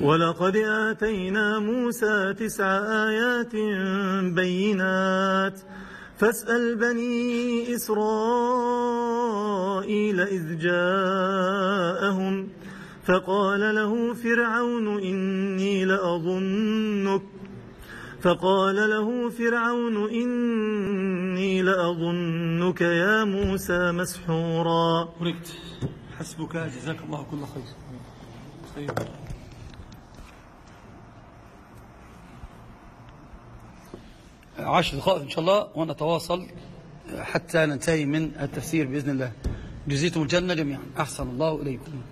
ولقد آتينا موسى تسع آيات بينات. فاسأل بني إسرائيل إذ جاءهم فقال له فرعون إني لأظنك. فقال له فرعون إني لأظنك يا موسى مسحورا. حسبك جزاك الله كل خير. عشر دقائق إن شاء الله ونتواصل حتى ننتهي من التفسير بإذن الله. جزيتم الجنة جميعا. أحسن الله إليكم.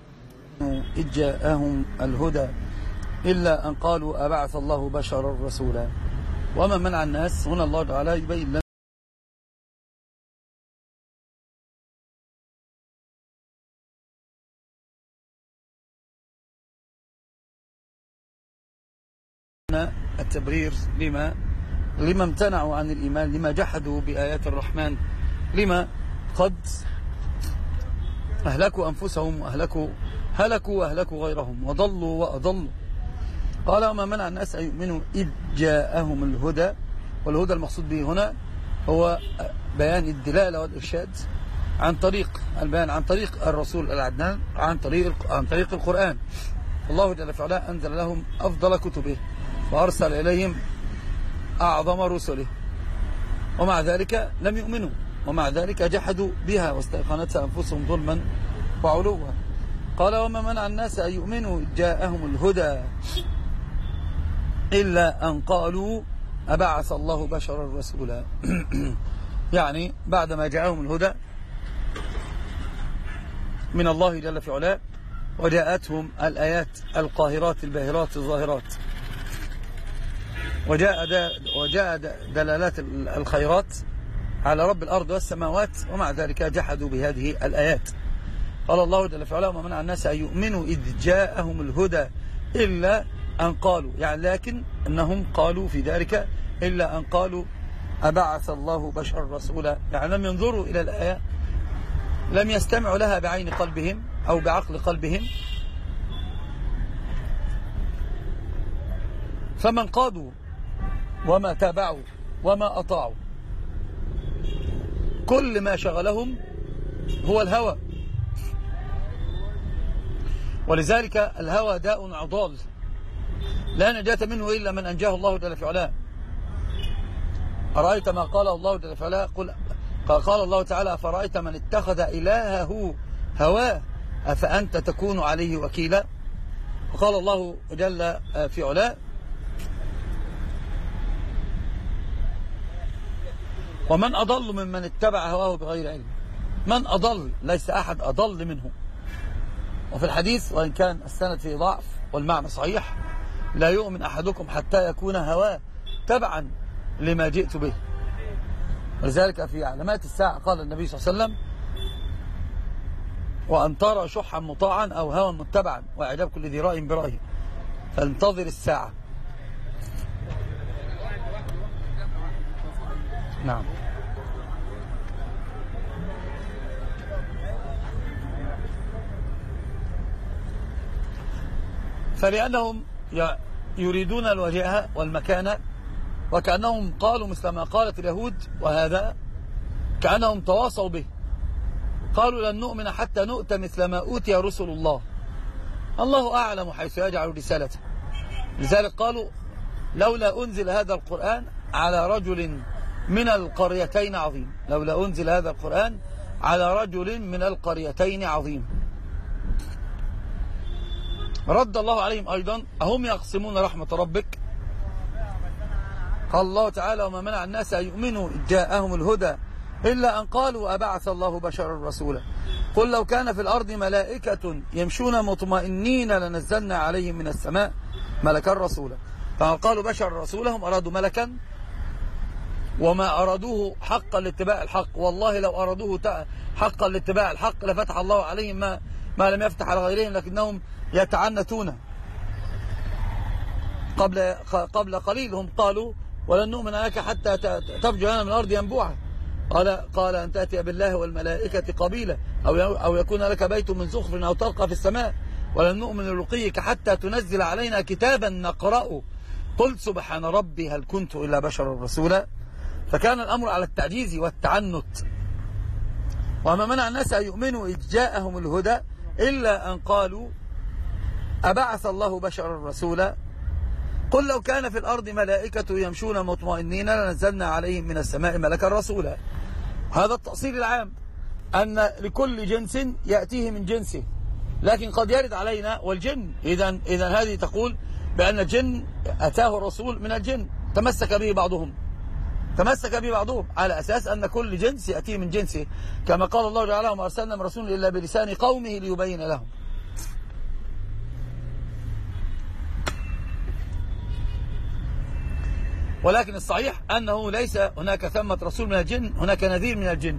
إذ جاءهم الهدى إلا أن قالوا أبعث الله بشرا رسولا. وما منع الناس هنا الله تعالى يبين لنا. التبرير لما لما امتنعوا عن الإيمان لما جحدوا بآيات الرحمن لما قد أهلكوا أنفسهم وأهلكوا هلكوا وأهلكوا غيرهم وضلوا وأضلوا. قال وما منع الناس أن يؤمنوا إذ جاءهم الهدى. والهدى المقصود به هنا هو بيان الدلالة والإرشاد عن طريق البيان عن طريق الرسول العدنان عن طريق عن طريق القرآن. الله جل وعلا أنزل لهم أفضل كتبه وأرسل إليهم أعظم رسله. ومع ذلك لم يؤمنوا. ومع ذلك جحدوا بها واستيقنتها أنفسهم ظلما وعلوا. قال وما منع الناس أن يؤمنوا؟ جاءهم الهدى إلا أن قالوا أبعث الله بشرا رسولا. يعني بعدما جاءهم الهدى من الله جل في علاه وجاءتهم الآيات القاهرات الباهرات الظاهرات. وجاء, وجاء دلالات الخيرات على رب الأرض والسماوات ومع ذلك جحدوا بهذه الآيات. قال الله جل وعلا وما منع الناس أن يؤمنوا إذ جاءهم الهدى إلا أن قالوا. يعني لكن أنهم قالوا في ذلك إلا أن قالوا أبعث الله بشر رسولا. يعني لم ينظروا إلى الآية لم يستمعوا لها بعين قلبهم أو بعقل قلبهم. فمن قادوا وما تابعوا وما أطاعوا كل ما شغلهم هو الهوى. ولذلك الهوى داء عضال. لا نجاة منه إلا من أنجاه الله جل في علاه. أرأيت ما قال الله جل في علاه؟ قل قال الله تعالى فرأيت من اتخذ إلهه هواه؟ أفأنت تكون عليه وكيلا؟ وقال الله جل في علاه ومن أضل ممن اتبع هواه بغير علم. من أضل ليس أحد أضل منه وفي الحديث وإن كان السند فيه ضعف والمعنى صحيح لا يؤمن أحدكم حتى يكون هواه تبعا لما جئت به. ولذلك في علامات الساعة قال النبي صلى الله عليه وسلم وأن ترى شحا مطاعا أو هوى متبعا. وإعجاب كل ذي رأي برأيه. فانتظر الساعة. نعم. فلأنهم يريدون الوجهة والمكانة وكأنهم قالوا مثل ما قالت اليهود وهذا كأنهم تواصوا به. قالوا لن نؤمن حتى نؤتى مثل ما أوتي رسل الله. الله أعلم حيث يجعل رسالته. لذلك قالوا لولا أنزل هذا القرآن على رجل من القريتين عظيم. لولا أنزل هذا القرآن على رجل من القريتين عظيم. رد الله عليهم أيضا. أهم يقسمون رحمة ربك؟ قال الله تعالى وما منع الناس أن يؤمنوا جاءهم الهدى إلا أن قالوا أبعث الله بشرا رسولا قل لو كان في الأرض ملائكة يمشون مطمئنين لنزلنا عليهم من السماء ملكا رسولا. فقالوا بشر رسولهم. أرادوا ملكا؟ وما أرادوه حقا لاتباع الحق. والله لو أرادوه حقا لاتباع الحق لفتح الله عليهم ما, ما لم يفتح على غيرهم لكنهم يتعنتون. قبل قبل قليل هم قالوا ولن نؤمن لك حتى تفجر لنا من الأرض ينبوعا قال قال أن تأتي بالله والملائكة قبيلة أو أو يكون لك بيت من زخر أو تلقى في السماء. ولن نؤمن لرقيك حتى تنزل علينا كتابا نقرأه قل سبحان ربي هل كنت إلا بشرا رسولا؟ فكان الأمر على التعجيز والتعنت. وما منع الناس أن يؤمنوا إذ جاءهم الهدى إلا أن قالوا أبعث الله بشرا رسولا؟ قل لو كان في الأرض ملائكة يمشون مطمئنين لنزلنا عليهم من السماء ملكا رسولا. هذا التأصيل العام أن لكل جنس يأتيه من جنسه لكن قد يرد علينا والجن. إذا إذا هذه تقول بأن الجن أتاه الرسول من الجن تمسك به بعضهم. تمسك به بعضهم على أساس أن كل جنس يأتيه من جنسه. كما قال الله تعالى وما أرسلنا من رسول إلا بلسان قومه ليبين لهم. ولكن الصحيح أنه ليس هناك ثمة رسول من الجن هناك نذير من الجن.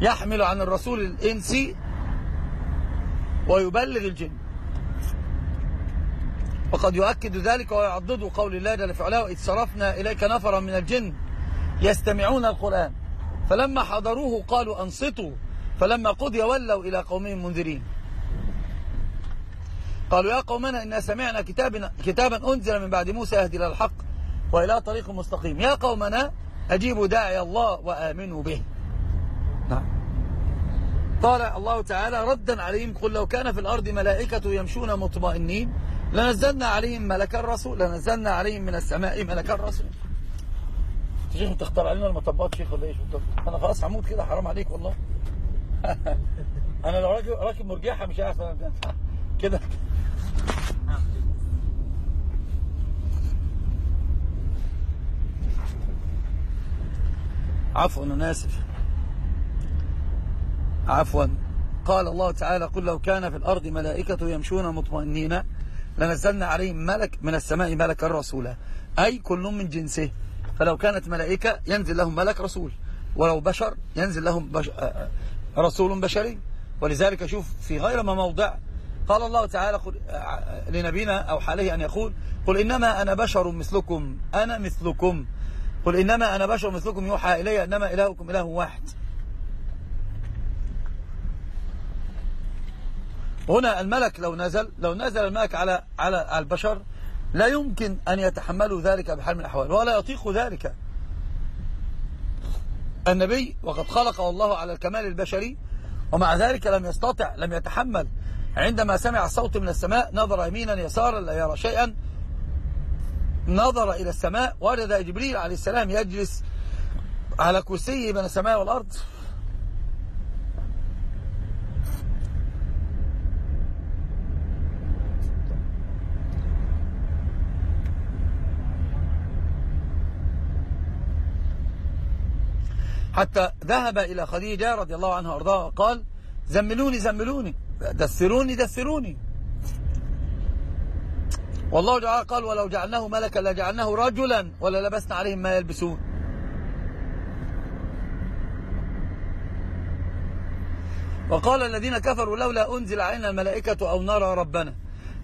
يحمل عن الرسول الإنسي ويبلغ الجن. وقد يؤكد ذلك ويعضد قول الله جل فعلا إذ صرفنا إليك نفرا من الجن يستمعون القرآن. فلما حضروه قالوا أنصتوا. فلما قضي ولوا إلى قومهم منذرين. قالوا يا قومنا إنا سمعنا كتابا, كتابا أنزل من بعد موسى يهدي إلى الحق وإلى طريق مستقيم. يا قومنا أجيبوا داعي الله وآمنوا به. نعم. قال الله تعالى ردا عليهم قل لو كان في الأرض ملائكة يمشون مطمئنين لنزلنا عليهم ملكا رسول لنزلنا عليهم من السماء ملكا رسول شيخ تختار علينا المطبات شيخ ولا بالضبط أنا خلاص هموت كده حرام عليك والله. أنا لو راكب راكب مرجحة مش عارف كده. عفوا أنا آسف. عفوا. قال الله تعالى قل لو كان في الأرض ملائكة يمشون مطمئنين لنزلنا عليهم ملك من السماء ملكا رسولا. أي كل من جنسه. فلو كانت ملائكة ينزل لهم ملك رسول ولو بشر ينزل لهم بش... رسول بشري. ولذلك شوف في غير ما موضع قال الله تعالى قل... لنبينا أو حاله أن يقول قل إنما أنا بشر مثلكم أنا مثلكم. قل إنما أنا بشر مثلكم يوحى إلي إنما إلهكم إله واحد. هنا الملك لو نزل لو نزل الملك على على البشر لا يمكن أن يتحملوا ذلك بحال من الأحوال ولا يطيق ذلك. النبي وقد خلقه الله على الكمال البشري ومع ذلك لم يستطع لم يتحمل. عندما سمع الصوت من السماء نظر يمينا يسارا لا يرى شيئا. نظر إلى السماء وجد جبريل عليه السلام يجلس على كرسيه بين السماء والأرض. حتى ذهب إلى خديجة رضي الله عنها وأرضاها قال زملوني زملوني دثروني دثروني. والله تعالى قال ولو جعلناه ملكا لجعلناه رجلا ولا لبسنا عليهم ما يلبسون. وقال الذين كفروا لولا أنزل علينا الملائكة أو نرى ربنا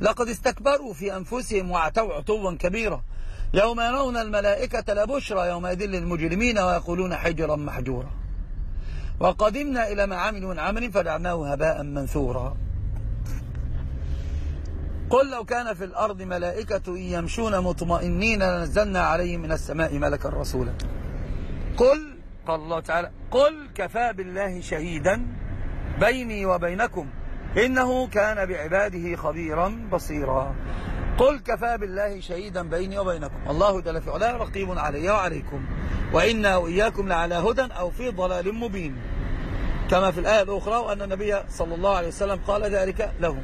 لقد استكبروا في أنفسهم وأعتوا عتوا كبيرا. يوم يرون الملائكة لبشرى يومئذ للمجرمين ويقولون حجرا محجورا. وقدمنا إلى ما عملوا من عمل فجعلناه هباء منثورا. قل لو كان في الأرض ملائكة يمشون مطمئنين لنزلنا عليهم من السماء ملكا رسولا. قل قال الله تعالى قل كفى بالله شهيدا بيني وبينكم إنه كان بعباده خبيرا بصيرا. قل كفى بالله شهيدا بيني وبينكم. الله جل في علاه رقيب علي وعليكم. وإنا وإياكم لعلى هدى أو في ضلال مبين. كما في الآية الأخرى وأن النبي صلى الله عليه وسلم قال ذلك لهم.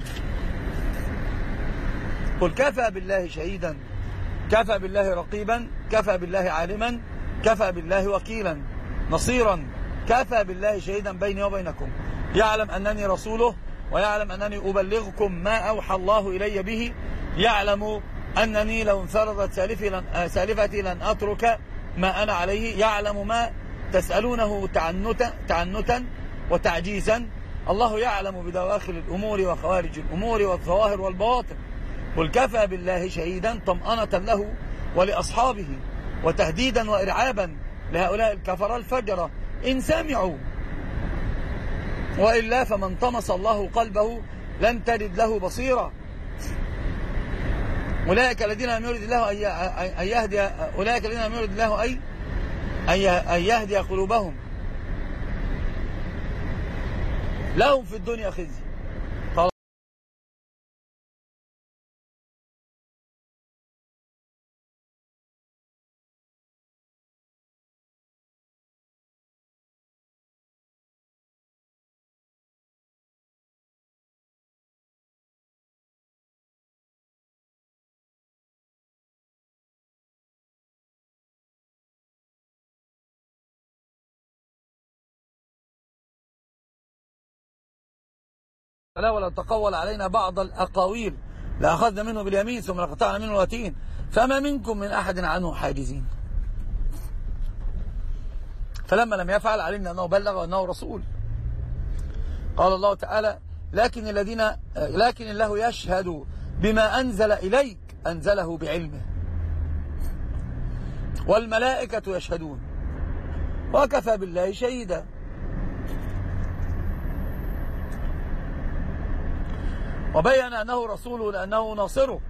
قل كفى بالله شهيدا. كفى بالله رقيبا. كفى بالله عالما. كفى بالله وكيلا. نصيرا. كفى بالله شهيدا بيني وبينكم. يعلم أنني رسوله ويعلم أنني أبلغكم ما أوحى الله إلي به يعلم أنني لو انفرضت سالفتي لن, سالفتي لن أترك ما أنا عليه. يعلم ما تسألونه تعنتا, تعنتا وتعجيزا. الله يعلم بدواخل الأمور وخوارج الأمور والظواهر والبواطن. قل كفى بالله شهيدا طمأنة له ولأصحابه وتهديدا وإرعابا لهؤلاء الكفر الفجرة إن سمعوا وإلا فمن طمس الله قلبه لن تجد له بصيرا. أولئك الذين لم يرد الله أن يهدي أولئك الذين لم يرد الله أي أن يهدي قلوبهم. لهم في الدنيا خزي. فلا ولو تقول علينا بعض الأقاويل لأخذنا منه باليمين ثم لقطعنا منه الوتين فما منكم من أحد عنه حاجزين. فلما لم يفعل علمنا أنه بلغ وأنه رسول. قال الله تعالى لكن الذين لكن الله يشهد بما أنزل إليك أنزله بعلمه والملائكة يشهدون. وكفى بالله شهيدا. وبين أنه رسوله لأنه ناصره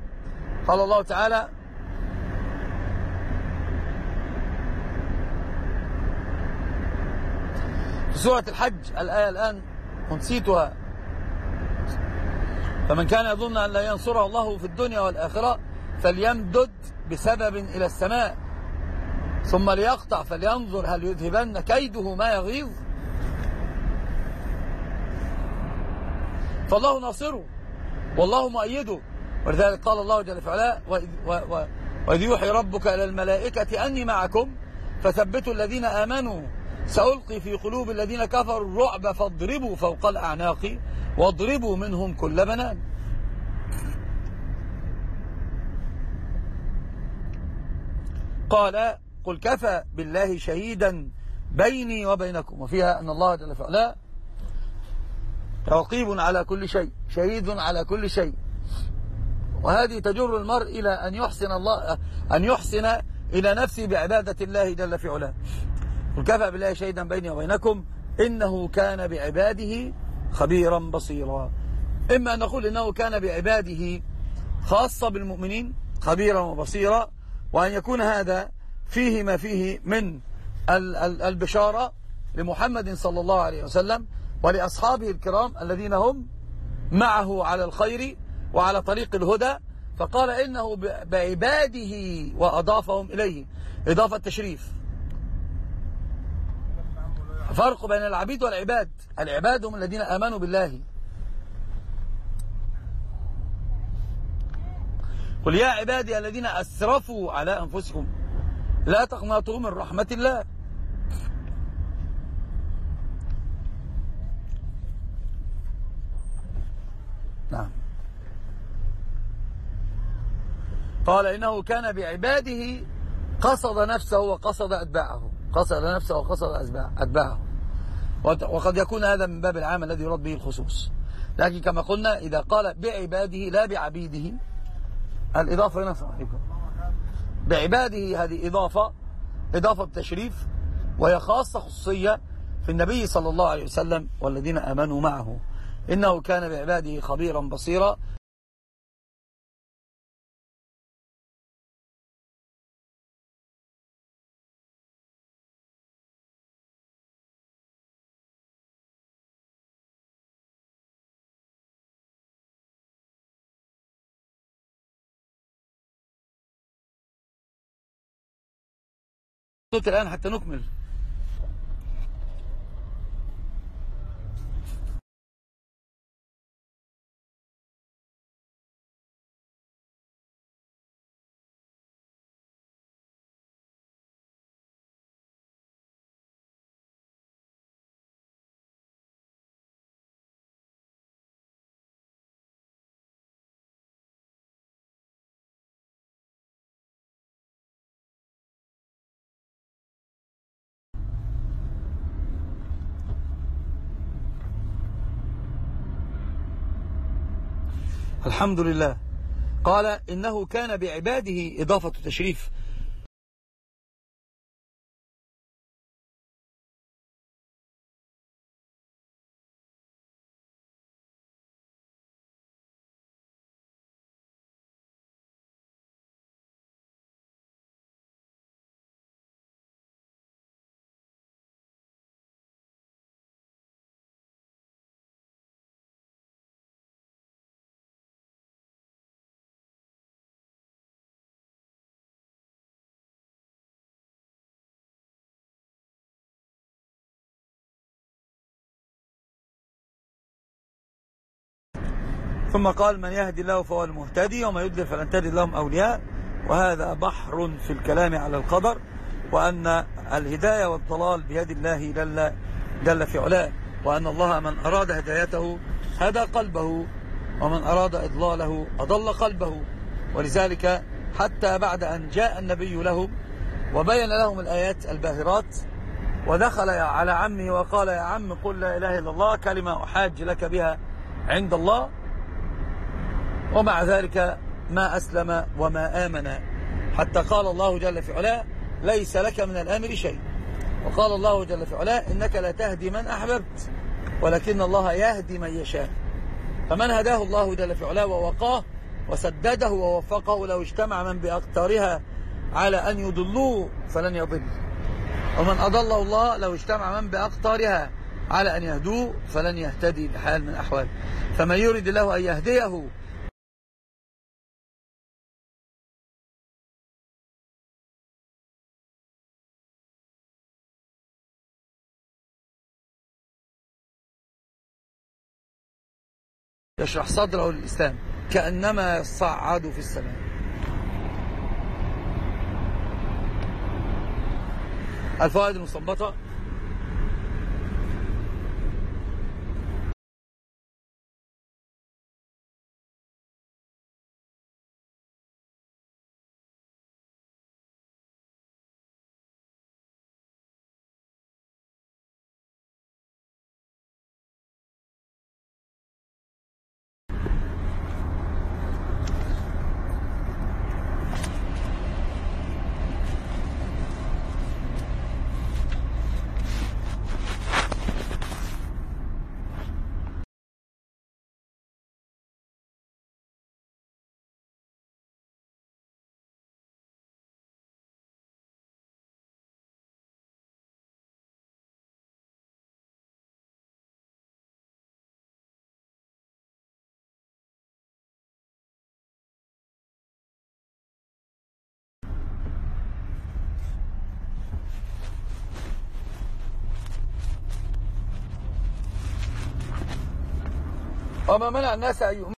قال الله تعالى في سورة الحج الآية الآن ونسيتها فمن كان يظن أن لا ينصره الله في الدنيا والآخرة فليمدد بسبب إلى السماء. ثم ليقطع فلينظر هل يذهبن كيده ما يغيظ. فالله ناصره والله مؤيده. ولذلك قال الله جل وعلا وإذ يوحي ربك إلى الملائكة أني معكم فثبتوا الذين آمنوا. سألقي في قلوب الذين كفروا الرعب فاضربوا فوق الأعناق واضربوا منهم كل بنان. قال قل كفى بالله شهيدا بيني وبينكم. وفيها أن الله جل وعلا رقيب على كل شيء شهيد على كل شيء. وهذه تجر المرء إلى أن يحسن الله أن يحسن إلى نفسه بعبادة الله جل في علاه. وكفى بالله شهيدا بيني وبينكم إنه كان بعباده خبيرا بصيرا. إما أن نقول إنه كان بعباده خاصة بالمؤمنين خبيرا وبصيرا وأن يكون هذا فيه ما فيه من البشارة لمحمد صلى الله عليه وسلم ولأصحابه الكرام الذين هم معه على الخير وعلى طريق الهدى فقال إنه بعباده وأضافهم إليه. إضافة تشريف. فرق بين العبيد والعباد. العباد هم الذين آمنوا بالله. قل يا عبادي الذين أسرفوا على أنفسهم لا تقنطوا من رحمة الله. نعم. قال إنه كان بعباده قصد نفسه وقصد أتباعه. قصد نفسه وقصد أتباعه. وقد يكون هذا من باب العام الذي يرد به الخصوص. لكن كما قلنا إذا قال بعباده لا بعبيده الإضافة هنا عليكم. بعباده هذه إضافة إضافة تشريف وهي خاصة خصوصية في النبي صلى الله عليه وسلم والذين آمنوا معه. إنه كان بعباده خبيرا بصيرا. قلت الآن حتى نكمل. الحمد لله. قال إنه كان بعباده إضافة تشريف. ثم قال من يهدي الله فهو المهتدي وما يضلل فلن تجد لهم أولياء. وهذا بحر في الكلام على القدر وأن الهداية والضلال بيد الله جل, جل في علاه. وأن الله من أراد هدايته هدى قلبه ومن أراد إضلاله أضل قلبه. ولذلك حتى بعد أن جاء النبي لهم وبين لهم الآيات الباهرات ودخل على عمه وقال يا عم قل لا إله إلا الله كلمة أحاج لك بها عند الله. ومع ذلك ما أسلم وما آمن. حتى قال الله جل في علاه ليس لك من الأمر شيء. وقال الله جل في علاه إنك لا تهدي من أحببت ولكن الله يهدي من يشاء. فمن هداه الله جل في علاه ووقاه وسدده ووفقه لو اجتمع من بأقطارها على أن يضلوه فلن يضل. ومن أضله الله لو اجتمع من بأقطارها على أن يهدوه فلن يهتدي بحال من الأحوال. فمن يريد الله أن يهديه يشرح صدره للإسلام كأنما يصعد في السماء. الفوائد المستنبطة. وما منع الناس أن يؤمنوا.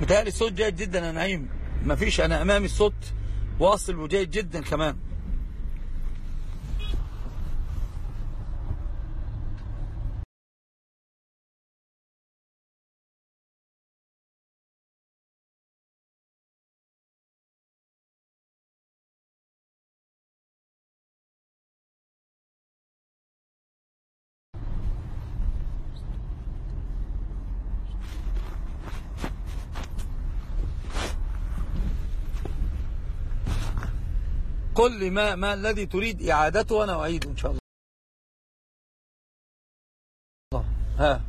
متهيألي الصوت جيد جدا يا نعيم. مفيش أنا أمامي الصوت واصل وجيد جدا كمان. قل لي ما, ما الذي تريد إعادته وأنا أعيده إن شاء الله. ها.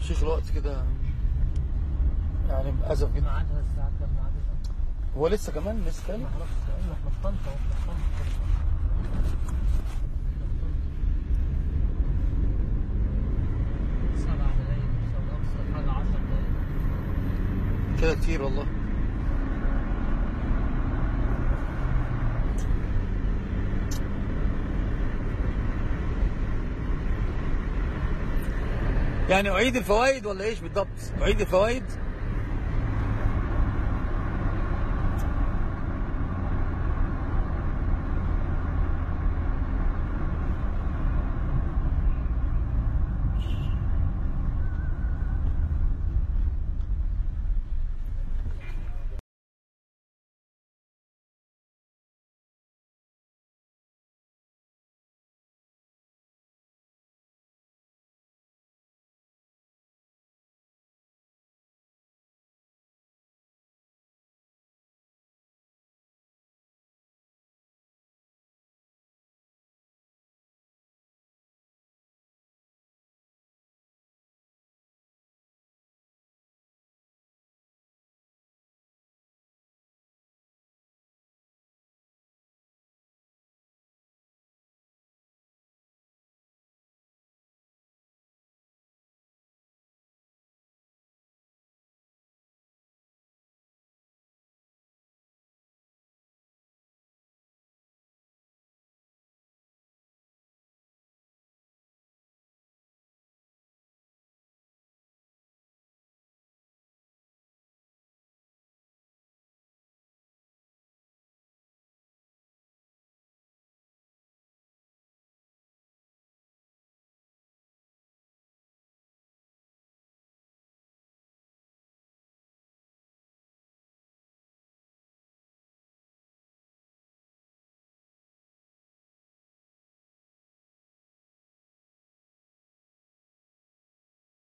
شيخ الوقت كده يعني بأسف جدا هو لسه كمان لسه أعرفش إحنا في طنطا وإحنا في طنطا سبع دقايق ان شاء الله اقصر حاجة 10 دقايق كده كتير والله. يعني أعيد الفوائد ولا إيش بالضبط؟ أعيد الفوائد؟